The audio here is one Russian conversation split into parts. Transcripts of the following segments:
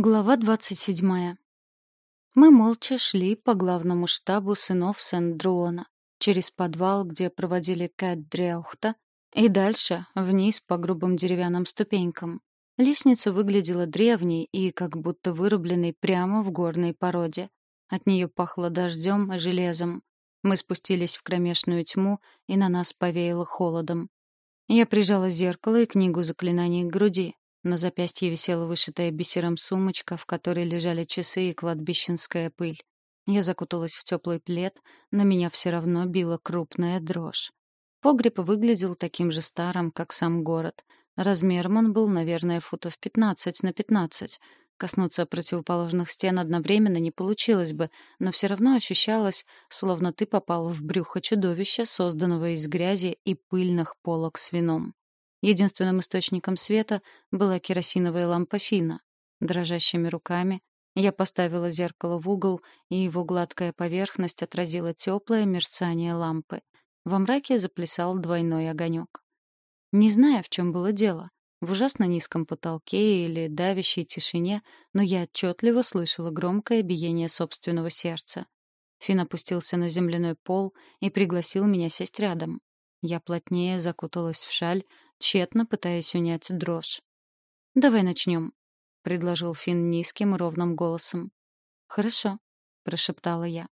Глава двадцать седьмая. Мы молча шли по главному штабу сынов Сен-Друона, через подвал, где проводили Кэт Дреухта, и дальше, вниз по грубым деревянным ступенькам. Лестница выглядела древней и как будто вырубленной прямо в горной породе. От нее пахло дождем и железом. Мы спустились в кромешную тьму, и на нас повеяло холодом. Я прижала зеркало и книгу заклинаний к груди. На запястье висела вышитая бисером сумочка, в которой лежали часы и кладбищенская пыль. Я закуталась в теплый плед, но меня все равно била крупная дрожь. Погреб выглядел таким же старым, как сам город. Размером он был, наверное, футов 15 на 15. Коснуться противоположных стен одновременно не получилось бы, но все равно ощущалось, словно ты попал в брюхо чудовища, созданного из грязи и пыльных полок с вином. Единственным источником света была керосиновая лампа Фина. Дрожащими руками я поставила зеркало в угол, и его гладкая поверхность отразила теплое мерцание лампы. Во мраке заплясал двойной огонек. Не знаю, в чем было дело. В ужасно низком потолке или давящей тишине, но я отчетливо слышала громкое биение собственного сердца. Фин опустился на земляной пол и пригласил меня сесть рядом. Я плотнее закуталась в шаль, тщетно пытаясь унять дрожь. «Давай начнем», — предложил Финн низким и ровным голосом. «Хорошо», — прошептала я.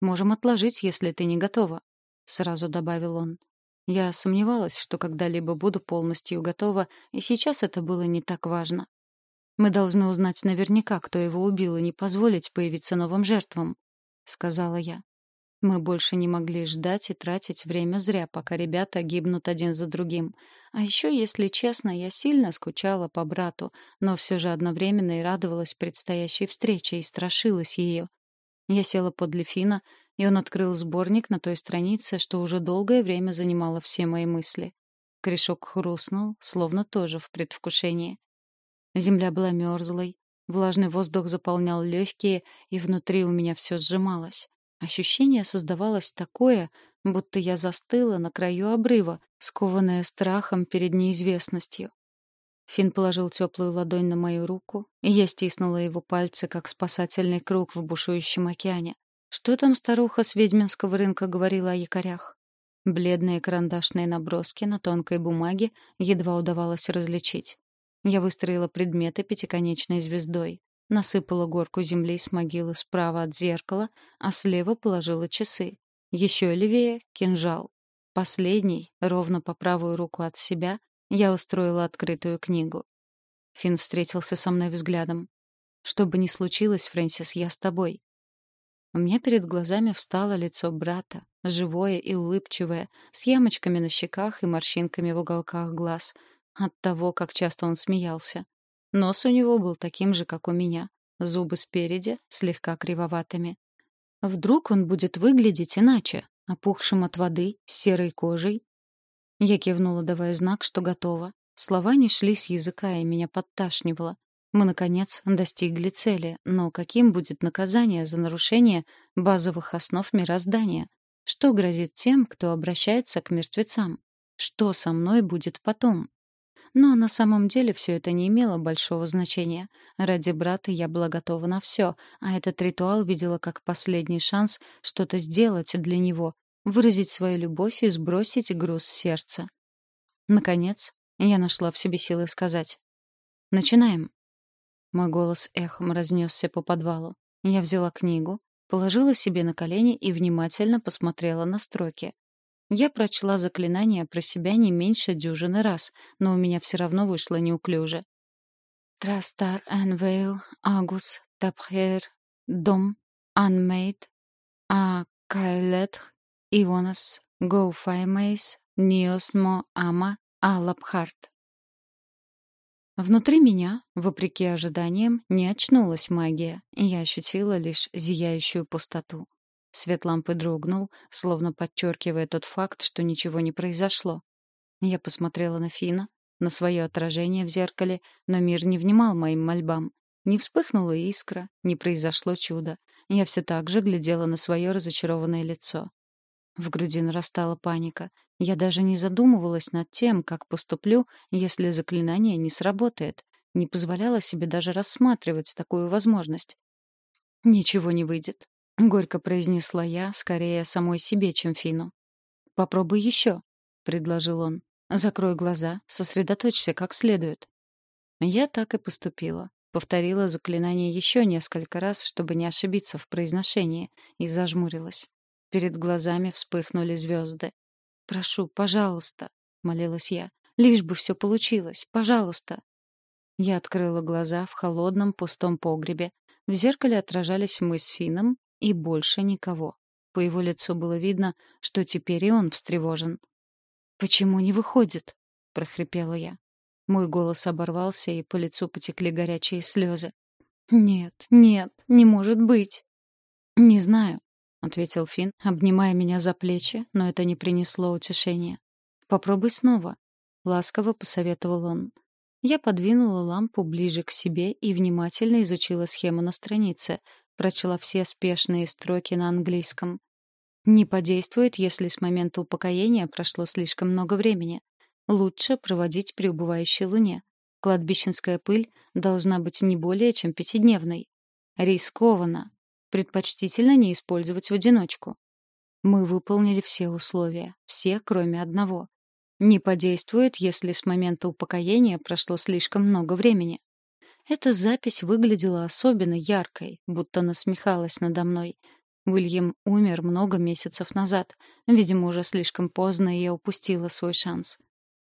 «Можем отложить, если ты не готова», — сразу добавил он. Я сомневалась, что когда-либо буду полностью готова, и сейчас это было не так важно. «Мы должны узнать наверняка, кто его убил, и не позволить появиться новым жертвам», — сказала я. Мы больше не могли ждать и тратить время зря, пока ребята гибнут один за другим. А еще, если честно, я сильно скучала по брату, но все же одновременно и радовалась предстоящей встрече и страшилась ее. Я села подле Фина, и он открыл сборник на той странице, что уже долгое время занимало все мои мысли. Корешок хрустнул, словно тоже в предвкушении. Земля была мерзлой, влажный воздух заполнял легкие, и внутри у меня все сжималось. Ощущение создавалось такое, будто я застыла на краю обрыва, скованная страхом перед неизвестностью. Фин положил теплую ладонь на мою руку, и я стиснула его пальцы, как спасательный круг в бушующем океане. Что там старуха с ведьминского рынка говорила о якорях? Бледные карандашные наброски на тонкой бумаге едва удавалось различить. Я выстроила предметы пятиконечной звездой насыпала горку земли с могилы справа от зеркала, а слева положила часы. Еще левее — кинжал. Последний, ровно по правую руку от себя, я устроила открытую книгу. Финн встретился со мной взглядом. «Что бы ни случилось, Фрэнсис, я с тобой». У меня перед глазами встало лицо брата, живое и улыбчивое, с ямочками на щеках и морщинками в уголках глаз, от того, как часто он смеялся. Нос у него был таким же, как у меня. Зубы спереди, слегка кривоватыми. Вдруг он будет выглядеть иначе, опухшим от воды, с серой кожей? Я кивнула, давая знак, что готова. Слова не шли с языка, и меня подташнивало. Мы, наконец, достигли цели, но каким будет наказание за нарушение базовых основ мироздания? Что грозит тем, кто обращается к мертвецам? Что со мной будет потом? Но на самом деле все это не имело большого значения. Ради брата я была готова на все, а этот ритуал видела как последний шанс что-то сделать для него, выразить свою любовь и сбросить груз сердца. Наконец, я нашла в себе силы сказать. «Начинаем». Мой голос эхом разнесся по подвалу. Я взяла книгу, положила себе на колени и внимательно посмотрела на строки. Я прочла заклинание про себя не меньше дюжины раз, но у меня все равно вышло неуклюже. Трастар Энвейл, Агус, Тапхер, Дом, Анмейд, А Кайлетх, Ионас, Гоуфаймейс, Ниосмо Ама, Алапхарт. Внутри меня, вопреки ожиданиям, не очнулась магия, и я ощутила лишь зияющую пустоту. Свет лампы дрогнул, словно подчеркивая тот факт, что ничего не произошло. Я посмотрела на Фина, на свое отражение в зеркале, но мир не внимал моим мольбам. Не вспыхнула искра, не произошло чудо. Я все так же глядела на свое разочарованное лицо. В груди нарастала паника. Я даже не задумывалась над тем, как поступлю, если заклинание не сработает. Не позволяла себе даже рассматривать такую возможность. «Ничего не выйдет», — горько произнесла я, скорее самой себе, чем Фину. «Попробуй еще», — предложил он. «Закрой глаза, сосредоточься как следует». Я так и поступила. Повторила заклинание еще несколько раз, чтобы не ошибиться в произношении, и зажмурилась. Перед глазами вспыхнули звезды. «Прошу, пожалуйста», — молилась я, — «лишь бы все получилось, пожалуйста». Я открыла глаза в холодном пустом погребе. В зеркале отражались мы с Фином и больше никого. По его лицу было видно, что теперь и он встревожен. «Почему не выходит?» — прохрипела я. Мой голос оборвался, и по лицу потекли горячие слезы. «Нет, нет, не может быть!» «Не знаю», — ответил Финн, обнимая меня за плечи, но это не принесло утешения. «Попробуй снова», — ласково посоветовал он. Я подвинула лампу ближе к себе и внимательно изучила схему на странице, прочла все спешные строки на английском. Не подействует, если с момента упокоения прошло слишком много времени. Лучше проводить при убывающей луне. Кладбищенская пыль должна быть не более чем пятидневной. Рискованно. Предпочтительно не использовать в одиночку. Мы выполнили все условия, все, кроме одного. Не подействует, если с момента упокоения прошло слишком много времени. Эта запись выглядела особенно яркой, будто насмехалась надо мной. Уильям умер много месяцев назад. Видимо, уже слишком поздно, и я упустила свой шанс.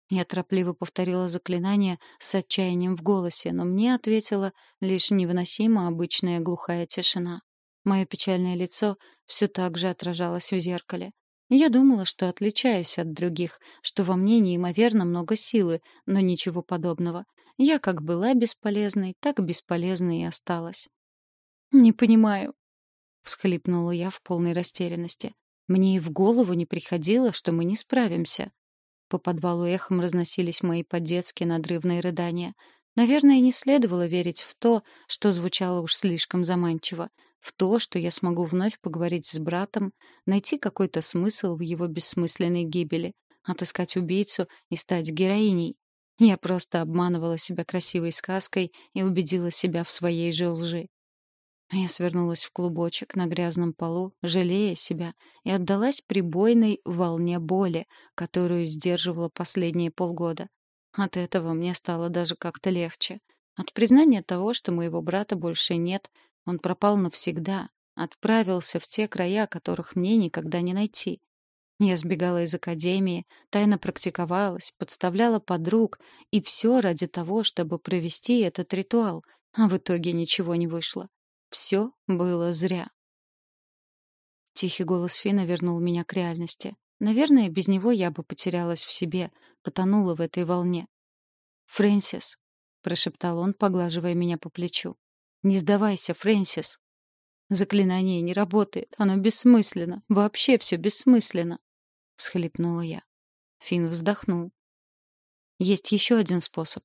Я торопливо повторила заклинание с отчаянием в голосе, но мне ответила лишь невыносимо обычная глухая тишина. Мое печальное лицо все так же отражалось в зеркале. Я думала, что отличаюсь от других, что во мне неимоверно много силы, но ничего подобного. Я как была бесполезной, так бесполезной и осталась. «Не понимаю», — всхлипнула я в полной растерянности. «Мне и в голову не приходило, что мы не справимся». По подвалу эхом разносились мои по-детски надрывные рыдания. Наверное, не следовало верить в то, что звучало уж слишком заманчиво, в то, что я смогу вновь поговорить с братом, найти какой-то смысл в его бессмысленной гибели, отыскать убийцу и стать героиней. Я просто обманывала себя красивой сказкой и убедила себя в своей же лжи. Я свернулась в клубочек на грязном полу, жалея себя, и отдалась прибойной волне боли, которую сдерживала последние полгода. От этого мне стало даже как-то легче. От признания того, что моего брата больше нет, он пропал навсегда, отправился в те края, которых мне никогда не найти. Я сбегала из академии, тайно практиковалась, подставляла подруг, и все ради того, чтобы провести этот ритуал, а в итоге ничего не вышло. Все было зря. Тихий голос Фина вернул меня к реальности. Наверное, без него я бы потерялась в себе, потонула в этой волне. «Фрэнсис», — прошептал он, поглаживая меня по плечу. «Не сдавайся, Фрэнсис». «Заклинание не работает, оно бессмысленно, вообще все бессмысленно», — всхлипнула я. Фин вздохнул. «Есть еще один способ».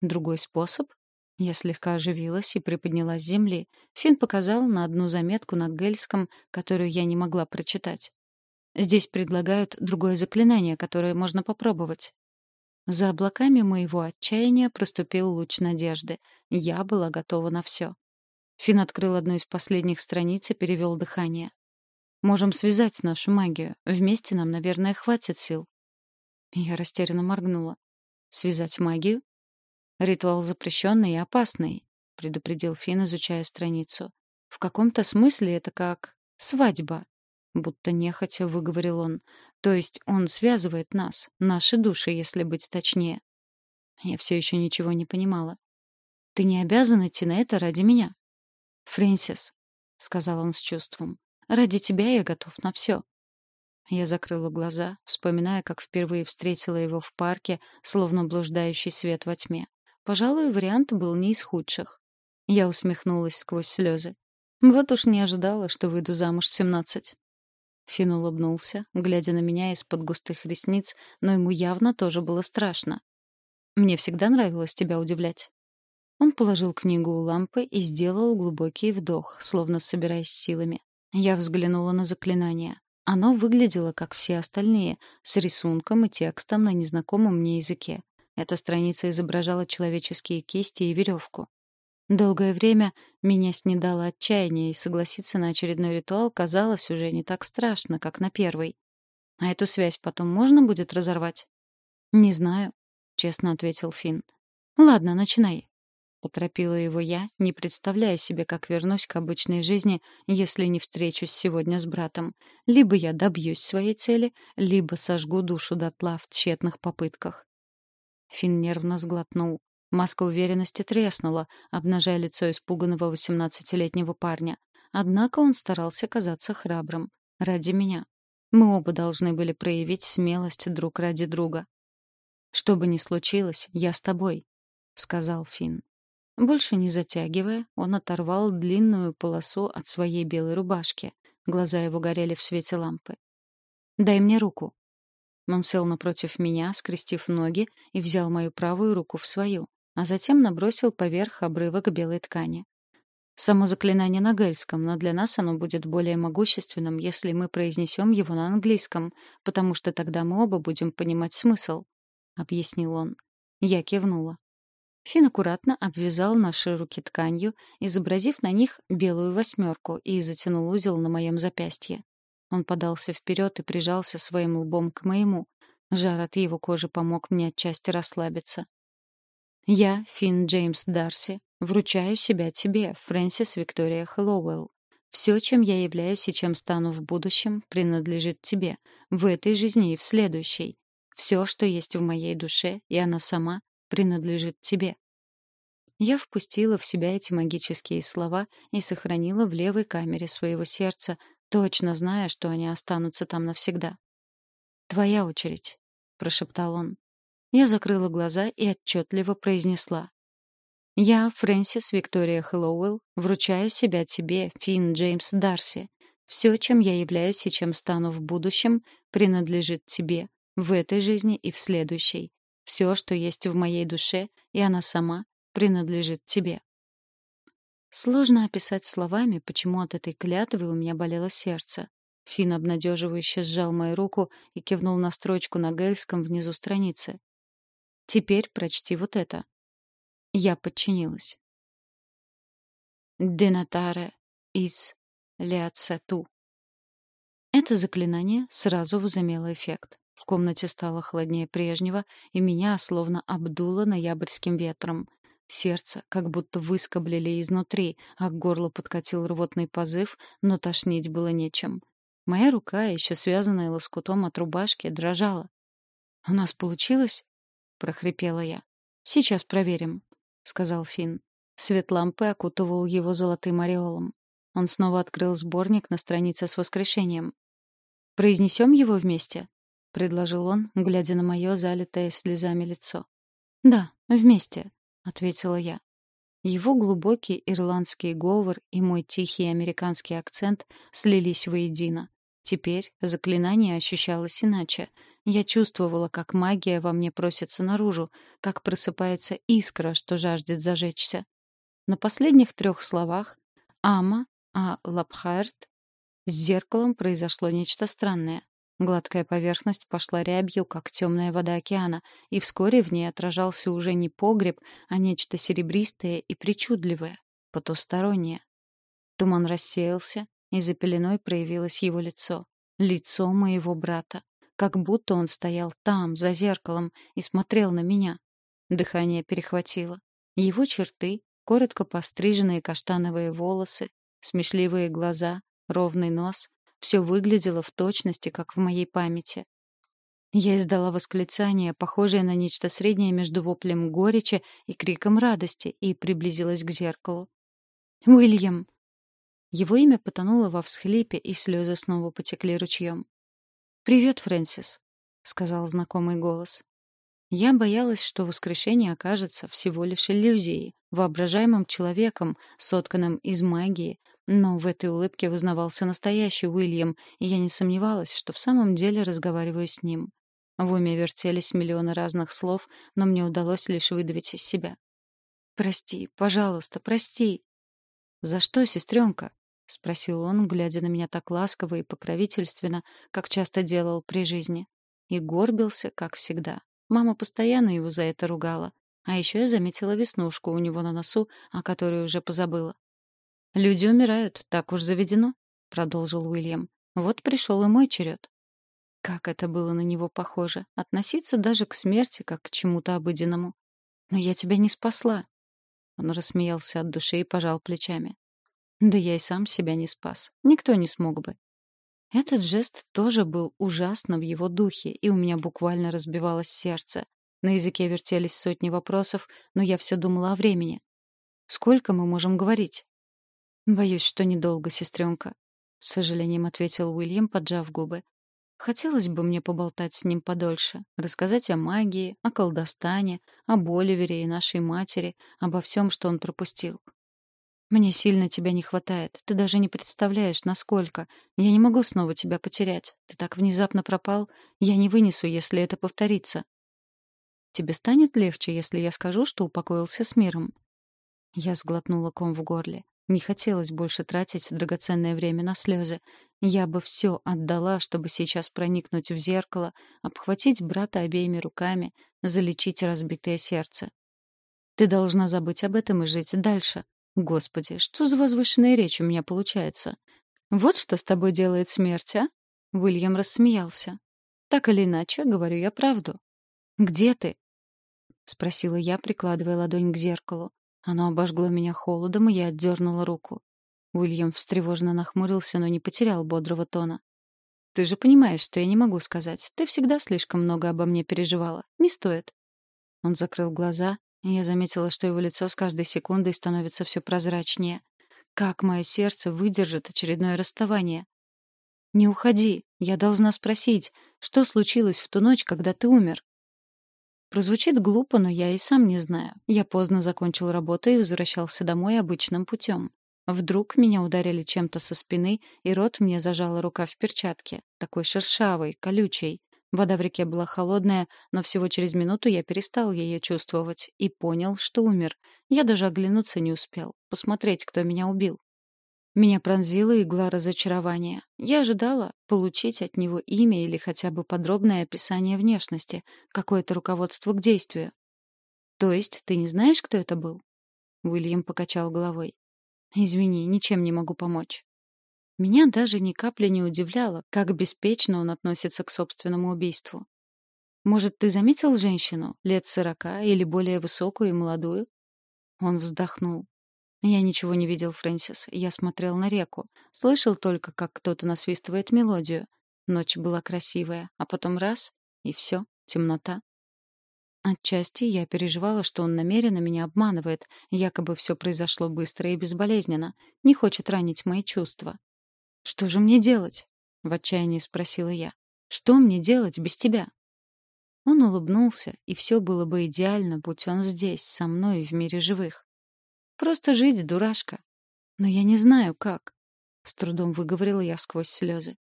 «Другой способ?» Я слегка оживилась и приподнялась с земли. Финн показал на одну заметку на гельском, которую я не могла прочитать. Здесь предлагают другое заклинание, которое можно попробовать. За облаками моего отчаяния проступил луч надежды. Я была готова на все. Финн открыл одну из последних страниц и перевел дыхание. «Можем связать нашу магию. Вместе нам, наверное, хватит сил». Я растерянно моргнула. «Связать магию? Ритуал запрещенный и опасный, предупредил Фин, изучая страницу. В каком-то смысле это как свадьба, будто нехотя выговорил он. То есть он связывает нас, наши души, если быть точнее. Я все еще ничего не понимала. Ты не обязан идти на это ради меня. Фрэнсис, сказал он с чувством. Ради тебя я готов на все. Я закрыла глаза, вспоминая, как впервые встретила его в парке, словно блуждающий свет во тьме. Пожалуй, вариант был не из худших. Я усмехнулась сквозь слезы. Вот уж не ожидала, что выйду замуж в семнадцать. Фин улыбнулся, глядя на меня из-под густых ресниц, но ему явно тоже было страшно. «Мне всегда нравилось тебя удивлять». Он положил книгу у лампы и сделал глубокий вдох, словно собираясь силами. Я взглянула на заклинание. Оно выглядело, как все остальные, с рисунком и текстом на незнакомом мне языке. Эта страница изображала человеческие кисти и веревку. Долгое время меня снедало отчаяние, и согласиться на очередной ритуал казалось уже не так страшно, как на первый. А эту связь потом можно будет разорвать? Не знаю, честно ответил Финн. Ладно, начинай. Поторопила его я, не представляя себе, как вернусь к обычной жизни, если не встречусь сегодня с братом. Либо я добьюсь своей цели, либо сожгу душу дотла в тщетных попытках. Финн нервно сглотнул. Маска уверенности треснула, обнажая лицо испуганного восемнадцатилетнего парня. Однако он старался казаться храбрым. Ради меня. Мы оба должны были проявить смелость друг ради друга. «Что бы ни случилось, я с тобой», — сказал Финн. Больше не затягивая, он оторвал длинную полосу от своей белой рубашки. Глаза его горели в свете лампы. «Дай мне руку». Он сел напротив меня, скрестив ноги, и взял мою правую руку в свою, а затем набросил поверх обрывок белой ткани. Само заклинание на гельском, но для нас оно будет более могущественным, если мы произнесем его на английском, потому что тогда мы оба будем понимать смысл», — объяснил он. Я кивнула. Фин аккуратно обвязал наши руки тканью, изобразив на них белую восьмерку, и затянул узел на моем запястье. Он подался вперед и прижался своим лбом к моему. Жар от его кожи помог мне отчасти расслабиться. «Я, Финн Джеймс Дарси, вручаю себя тебе, Фрэнсис Виктория Хэллоуэлл. Все, чем я являюсь и чем стану в будущем, принадлежит тебе, в этой жизни и в следующей. Все, что есть в моей душе, и она сама, принадлежит тебе. Я впустила в себя эти магические слова и сохранила в левой камере своего сердца, точно зная, что они останутся там навсегда. «Твоя очередь», — прошептал он. Я закрыла глаза и отчетливо произнесла. «Я, Фрэнсис Виктория Хэллоуэлл, вручаю себя тебе, Финн Джеймс Дарси. Все, чем я являюсь и чем стану в будущем, принадлежит тебе, в этой жизни и в следующей. Все, что есть в моей душе, и она сама, принадлежит тебе. Сложно описать словами, почему от этой клятвы у меня болело сердце. Фин обнадеживающе сжал мою руку и кивнул на строчку на гельском внизу страницы. «Теперь прочти вот это». Я подчинилась. «Денатаре из леацету». Это заклинание сразу возымело эффект. В комнате стало холоднее прежнего, и меня словно обдуло ноябрьским ветром. Сердце как будто выскоблили изнутри, а к горлу подкатил рвотный позыв, но тошнить было нечем. Моя рука, еще связанная лоскутом от рубашки, дрожала. «У нас получилось?» — прохрипела я. «Сейчас проверим», — сказал Финн. Свет лампы окутывал его золотым ореолом. Он снова открыл сборник на странице с воскрешением. «Произнесем его вместе?» — предложил он, глядя на мое залитое слезами лицо. «Да, вместе», — ответила я. Его глубокий ирландский говор и мой тихий американский акцент слились воедино. Теперь заклинание ощущалось иначе. Я чувствовала, как магия во мне просится наружу, как просыпается искра, что жаждет зажечься. На последних трех словах «Ама», «А Лапхарт» с зеркалом произошло нечто странное. Гладкая поверхность пошла рябью, как темная вода океана, и вскоре в ней отражался уже не погреб, а нечто серебристое и причудливое, потустороннее. Туман рассеялся, и за пеленой проявилось его лицо. Лицо моего брата. Как будто он стоял там, за зеркалом, и смотрел на меня. Дыхание перехватило. Его черты, коротко постриженные каштановые волосы, смешливые глаза, ровный нос все выглядело в точности, как в моей памяти. Я издала восклицание, похожее на нечто среднее между воплем горечи и криком радости, и приблизилась к зеркалу. «Уильям!» Его имя потонуло во всхлипе, и слезы снова потекли ручьем. «Привет, Фрэнсис», — сказал знакомый голос. Я боялась, что воскрешение окажется всего лишь иллюзией, воображаемым человеком, сотканным из магии, но в этой улыбке вызнавался настоящий Уильям, и я не сомневалась, что в самом деле разговариваю с ним. В уме вертелись миллионы разных слов, но мне удалось лишь выдавить из себя. «Прости, пожалуйста, прости!» «За что, сестренка?» — спросил он, глядя на меня так ласково и покровительственно, как часто делал при жизни. И горбился, как всегда. Мама постоянно его за это ругала. А еще я заметила веснушку у него на носу, о которой уже позабыла. «Люди умирают, так уж заведено», — продолжил Уильям. «Вот пришел и мой черед». Как это было на него похоже. Относиться даже к смерти, как к чему-то обыденному. «Но я тебя не спасла». Он рассмеялся от души и пожал плечами. «Да я и сам себя не спас. Никто не смог бы. Этот жест тоже был ужасно в его духе, и у меня буквально разбивалось сердце. На языке вертелись сотни вопросов, но я все думала о времени. «Сколько мы можем говорить?» «Боюсь, что недолго, сестренка», — с сожалением ответил Уильям, поджав губы. «Хотелось бы мне поболтать с ним подольше, рассказать о магии, о колдостане, о Боливере и нашей матери, обо всем, что он пропустил. Мне сильно тебя не хватает. Ты даже не представляешь, насколько. Я не могу снова тебя потерять. Ты так внезапно пропал. Я не вынесу, если это повторится. Тебе станет легче, если я скажу, что упокоился с миром?» Я сглотнула ком в горле. Не хотелось больше тратить драгоценное время на слезы. Я бы все отдала, чтобы сейчас проникнуть в зеркало, обхватить брата обеими руками, залечить разбитое сердце. Ты должна забыть об этом и жить дальше. Господи, что за возвышенная речь у меня получается? Вот что с тобой делает смерть, а? Уильям рассмеялся. Так или иначе, говорю я правду. Где ты? спросила я, прикладывая ладонь к зеркалу. Оно обожгло меня холодом, и я отдернула руку. Уильям встревоженно нахмурился, но не потерял бодрого тона. «Ты же понимаешь, что я не могу сказать. Ты всегда слишком много обо мне переживала. Не стоит». Он закрыл глаза, я заметила, что его лицо с каждой секундой становится все прозрачнее. Как мое сердце выдержит очередное расставание? «Не уходи. Я должна спросить, что случилось в ту ночь, когда ты умер?» Прозвучит глупо, но я и сам не знаю. Я поздно закончил работу и возвращался домой обычным путем. Вдруг меня ударили чем-то со спины, и рот мне зажала рука в перчатке, такой шершавой, колючей. Вода в реке была холодная, но всего через минуту я перестал ее чувствовать и понял, что умер. Я даже оглянуться не успел, посмотреть, кто меня убил. Меня пронзила игла разочарования. Я ожидала получить от него имя или хотя бы подробное описание внешности, какое-то руководство к действию. «То есть ты не знаешь, кто это был?» Уильям покачал головой. «Извини, ничем не могу помочь». Меня даже ни капли не удивляло, как беспечно он относится к собственному убийству. «Может, ты заметил женщину, лет сорока или более высокую и молодую?» Он вздохнул. «Я ничего не видел, Фрэнсис. Я смотрел на реку. Слышал только, как кто-то насвистывает мелодию. Ночь была красивая, а потом раз — и все, темнота. Отчасти я переживала, что он намеренно меня обманывает, якобы все произошло быстро и безболезненно, не хочет ранить мои чувства. «Что же мне делать?» — в отчаянии спросила я. «Что мне делать без тебя?» Он улыбнулся, и все было бы идеально, будь он здесь, со мной в мире живых. «Просто жить, дурашка. Но я не знаю, как». С трудом выговорила я сквозь слезы.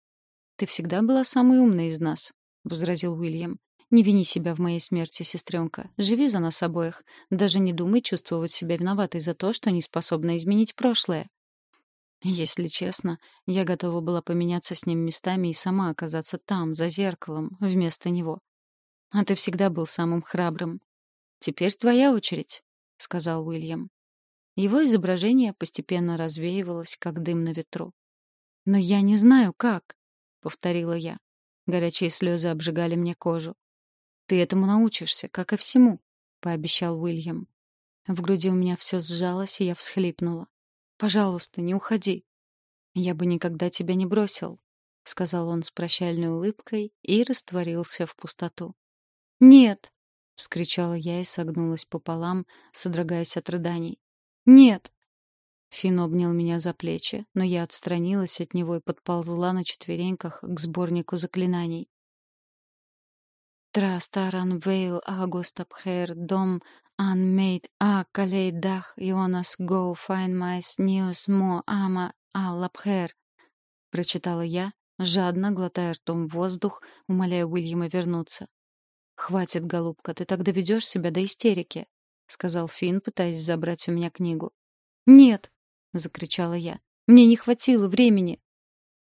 «Ты всегда была самой умной из нас», — возразил Уильям. «Не вини себя в моей смерти, сестренка. Живи за нас обоих. Даже не думай чувствовать себя виноватой за то, что не способна изменить прошлое. Если честно, я готова была поменяться с ним местами и сама оказаться там, за зеркалом, вместо него. А ты всегда был самым храбрым. Теперь твоя очередь, сказал Уильям. Его изображение постепенно развеивалось, как дым на ветру. Но я не знаю как, повторила я. Горячие слезы обжигали мне кожу. Ты этому научишься, как и всему, пообещал Уильям. В груди у меня все сжалось, и я всхлипнула. Пожалуйста, не уходи. Я бы никогда тебя не бросил, сказал он с прощальной улыбкой и растворился в пустоту. Нет, вскричала я и согнулась пополам, содрогаясь от рыданий. Нет. Фин обнял меня за плечи, но я отстранилась от него и подползла на четвереньках к сборнику заклинаний. Трастаран Вейл Агуст Абхер Дом unmade a kalei dach Jonas go find my news mo ama a lapher прочитала я, жадно глотая ртом воздух, умоляя Уильяма вернуться. «Хватит, голубка, ты так доведешь себя до истерики», — сказал Финн, пытаясь забрать у меня книгу. «Нет!» — закричала я. «Мне не хватило времени!»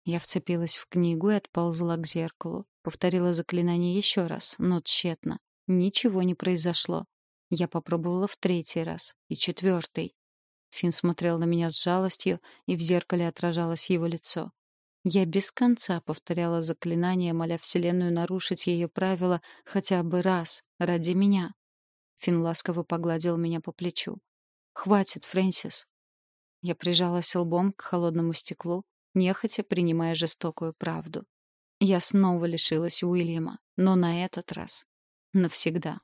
Я вцепилась в книгу и отползла к зеркалу. Повторила заклинание еще раз, но тщетно. Ничего не произошло. Я попробовала в третий раз и четвертый. Финн смотрел на меня с жалостью, и в зеркале отражалось его лицо. Я без конца повторяла заклинание, моля Вселенную нарушить ее правила хотя бы раз, ради меня. Финн ласково погладил меня по плечу. «Хватит, Фрэнсис». Я прижалась лбом к холодному стеклу, нехотя принимая жестокую правду. Я снова лишилась Уильяма, но на этот раз навсегда.